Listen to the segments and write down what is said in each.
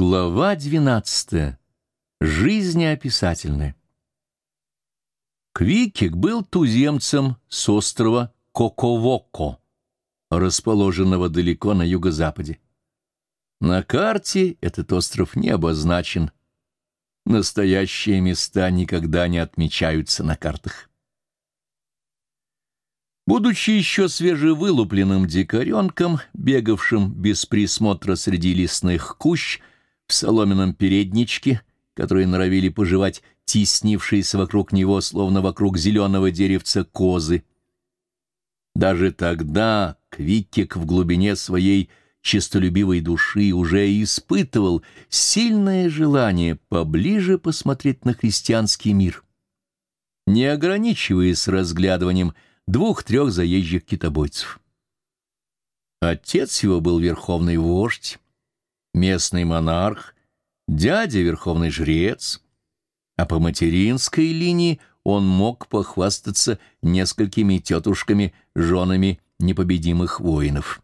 Глава двенадцатая. Жизнеописательная. Квикик был туземцем с острова Коковоко, расположенного далеко на юго-западе. На карте этот остров не обозначен. Настоящие места никогда не отмечаются на картах. Будучи еще свежевылупленным дикаренком, бегавшим без присмотра среди лесных кущ, в соломенном передничке, которые норовили пожевать теснившиеся вокруг него, словно вокруг зеленого деревца, козы. Даже тогда Квиккик в глубине своей честолюбивой души уже испытывал сильное желание поближе посмотреть на христианский мир, не ограничиваясь разглядыванием двух-трех заезжих китобойцев. Отец его был верховный вождь, местный монарх, дядя верховный жрец, а по материнской линии он мог похвастаться несколькими тетушками, женами непобедимых воинов.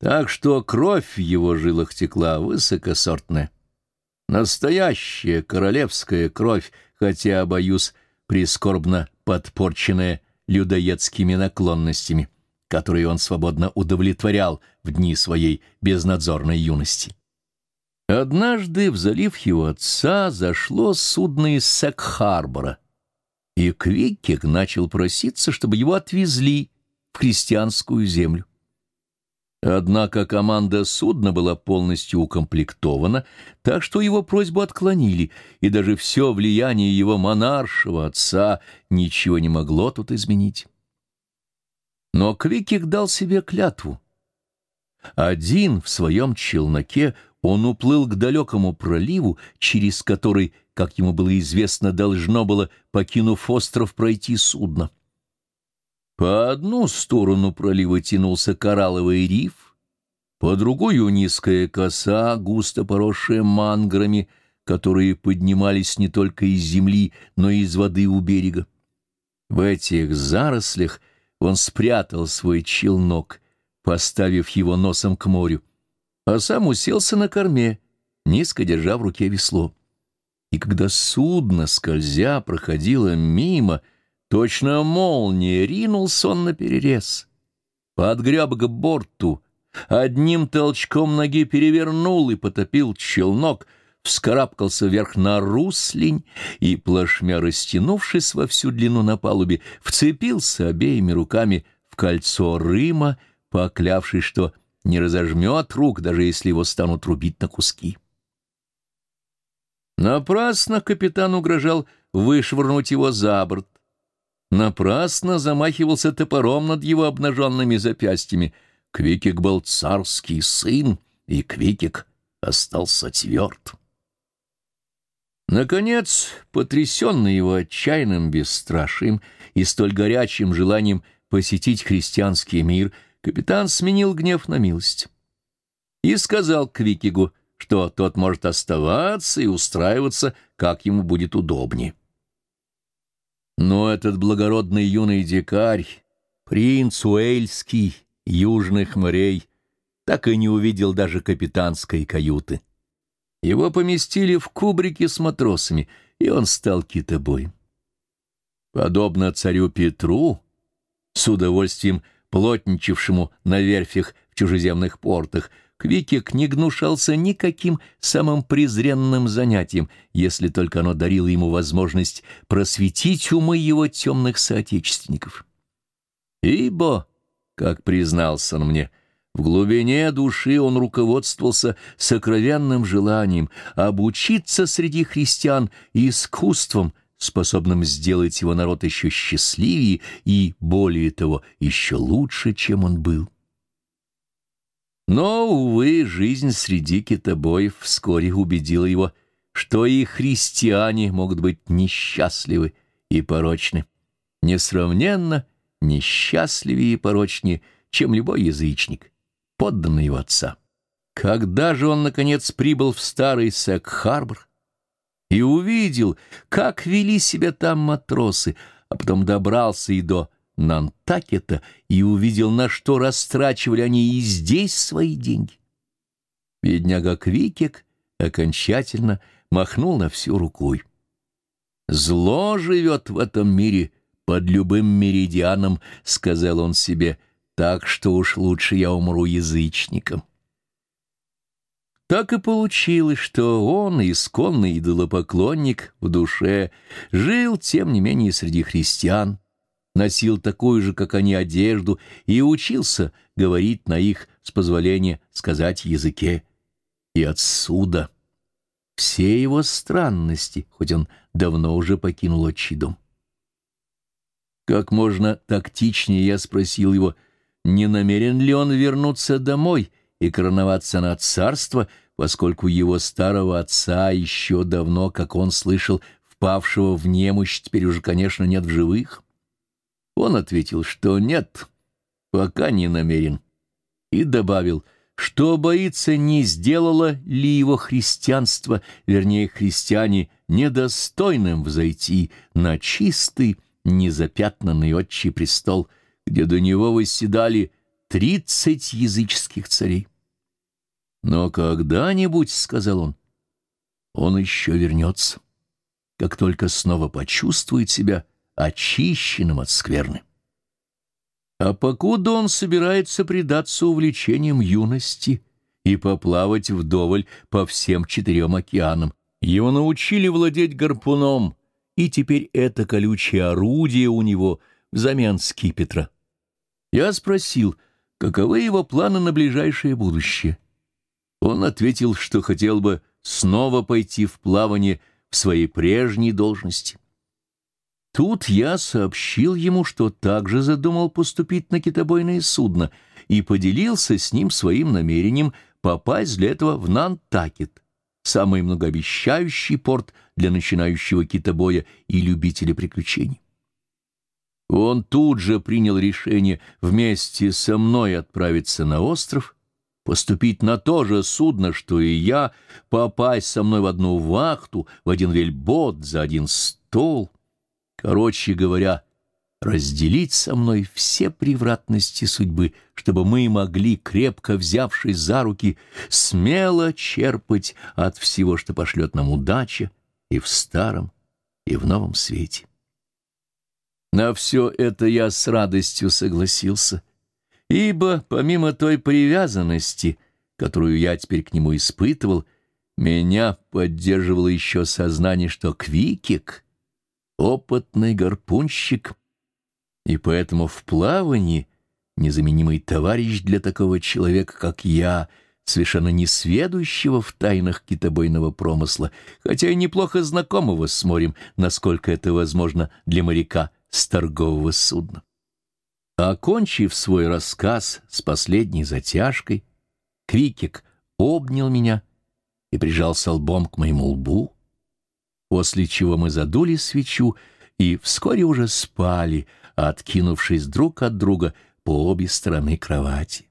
Так что кровь в его жилах текла высокосортная. Настоящая королевская кровь, хотя, боюсь, прискорбно подпорченная людоедскими наклонностями — которые он свободно удовлетворял в дни своей безнадзорной юности. Однажды в залив его отца зашло судно из Сек-Харбора, и Квиккек начал проситься, чтобы его отвезли в христианскую землю. Однако команда судна была полностью укомплектована, так что его просьбу отклонили, и даже все влияние его монаршего отца ничего не могло тут изменить. Но Квикик дал себе клятву. Один в своем челноке он уплыл к далекому проливу, через который, как ему было известно, должно было, покинув остров, пройти судно. По одну сторону пролива тянулся коралловый риф, по другую — низкая коса, густо поросшая манграми, которые поднимались не только из земли, но и из воды у берега. В этих зарослях — он спрятал свой челнок, поставив его носом к морю, а сам уселся на корме, низко держа в руке весло. И когда судно, скользя, проходило мимо, точно молния ринулся он на перерез. Подгреб к борту, одним толчком ноги перевернул и потопил челнок — вскарабкался вверх на руслень и, плашмя растянувшись во всю длину на палубе, вцепился обеими руками в кольцо Рыма, поклявшись, что не разожмет рук, даже если его станут рубить на куски. Напрасно капитан угрожал вышвырнуть его за борт. Напрасно замахивался топором над его обнаженными запястьями. Квикик был царский сын, и Квикик остался тверд. Наконец, потрясенный его отчаянным бесстрашием и столь горячим желанием посетить христианский мир, капитан сменил гнев на милость и сказал Квикигу, что тот может оставаться и устраиваться, как ему будет удобнее. Но этот благородный юный дикарь, принц Уэльский, южных морей, так и не увидел даже капитанской каюты. Его поместили в кубрике с матросами, и он стал китобоем. Подобно царю Петру, с удовольствием плотничавшему на верфях в чужеземных портах, Квикик не гнушался никаким самым презренным занятием, если только оно дарило ему возможность просветить умы его темных соотечественников. Ибо, как признался он мне, — в глубине души он руководствовался сокровенным желанием обучиться среди христиан искусством, способным сделать его народ еще счастливее и, более того, еще лучше, чем он был. Но, увы, жизнь среди китобоев вскоре убедила его, что и христиане могут быть несчастливы и порочны, несравненно несчастливее и порочнее, чем любой язычник подданный его отца. Когда же он, наконец, прибыл в старый Сек-Харбор и увидел, как вели себя там матросы, а потом добрался и до Нантакета и увидел, на что растрачивали они и здесь свои деньги. Бедняга Квикек окончательно махнул на всю рукой. «Зло живет в этом мире под любым меридианом», — сказал он себе, — «так что уж лучше я умру язычником». Так и получилось, что он, исконный идолопоклонник в душе, жил, тем не менее, среди христиан, носил такую же, как они, одежду и учился говорить на их, с позволения сказать, языке. И отсюда все его странности, хоть он давно уже покинул отчий дом. Как можно тактичнее я спросил его, не намерен ли он вернуться домой и короноваться на царство, поскольку его старого отца еще давно, как он слышал, впавшего в немощь, теперь уже, конечно, нет в живых. Он ответил, что нет, пока не намерен, и добавил, что боится, не сделало ли его христианство, вернее, христиане, недостойным взойти на чистый, незапятнанный отчий престол, где до него восседали тридцать языческих царей. Но когда-нибудь, — сказал он, — он еще вернется, как только снова почувствует себя очищенным от скверны. А покуда он собирается предаться увлечениям юности и поплавать вдоволь по всем четырем океанам, его научили владеть гарпуном, и теперь это колючее орудие у него взамен скипетра. Я спросил, каковы его планы на ближайшее будущее. Он ответил, что хотел бы снова пойти в плавание в своей прежней должности. Тут я сообщил ему, что также задумал поступить на китобойное судно и поделился с ним своим намерением попасть для этого в Нантакет, самый многообещающий порт для начинающего китобоя и любителя приключений. Он тут же принял решение вместе со мной отправиться на остров поступить на то же судно, что и я, попасть со мной в одну вахту, в один вельбот, за один стол. Короче говоря, разделить со мной все превратности судьбы, чтобы мы могли, крепко взявшись за руки, смело черпать от всего, что пошлет нам удача и в старом, и в новом свете. На все это я с радостью согласился — ибо помимо той привязанности, которую я теперь к нему испытывал, меня поддерживало еще сознание, что Квикик — опытный гарпунщик, и поэтому в плавании незаменимый товарищ для такого человека, как я, совершенно не сведущего в тайнах китобойного промысла, хотя и неплохо знакомого с морем, насколько это возможно для моряка с торгового судна. Окончив свой рассказ с последней затяжкой, Квикик обнял меня и прижался лбом к моему лбу, после чего мы задули свечу и вскоре уже спали, откинувшись друг от друга по обе стороны кровати.